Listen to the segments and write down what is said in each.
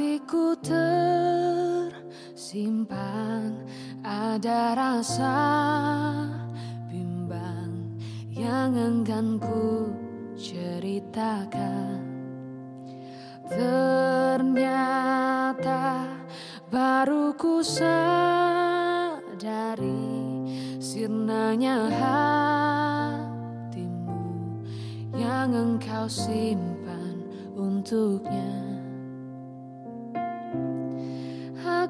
hatiku tersimpan. Ada rasa bimbang yang enggan ku ceritakan. Ternyata baru ku sadari sirnanya hatimu yang engkau simpan untuknya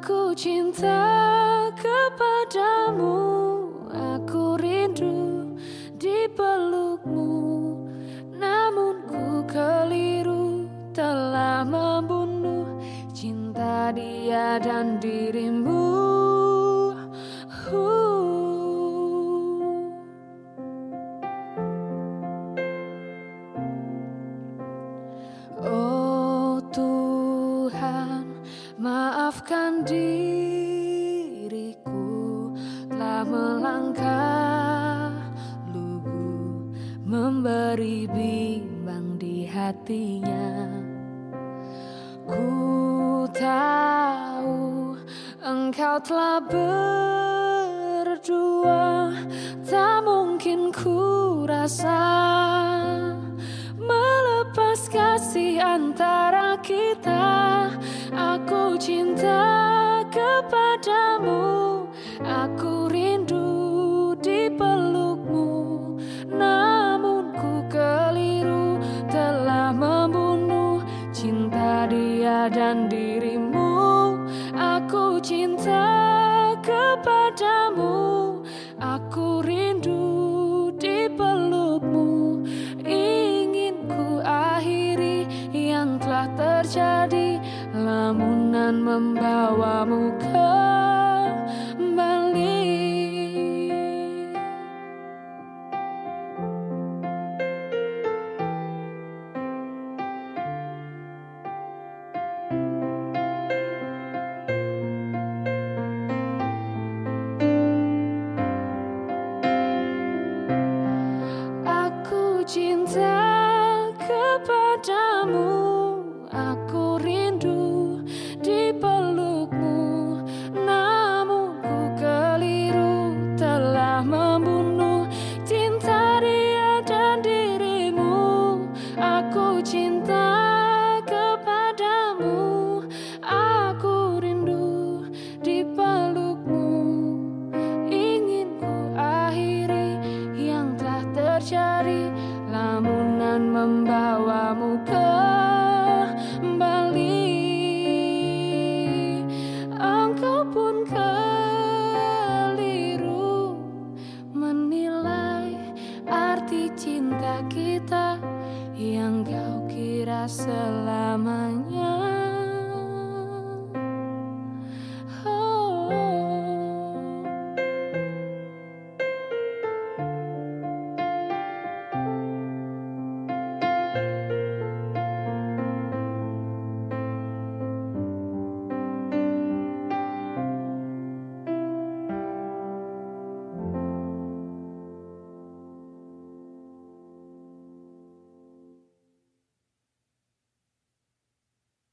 Aku cinta kepadamu Aku rindu di pelukmu. Namun ku keliru telah membunuh Cinta dia dan dirimu Maafkan diriku telah melangkah lugu memberi bimbang di hatinya. Ku tahu engkau telah berdua tak mungkin ku rasa melepas kasih antara kita. Cinta kepadamu Aku rindu di pelukmu. Namun ku keliru telah membunuh Cinta dia dan dirimu. Aku cinta kepadamu lamunan membawamu kembali. Aku cinta kepadamu membawamu kembali. Engkau pun keliru Menilai arti cinta kita Yang kau kira selamanya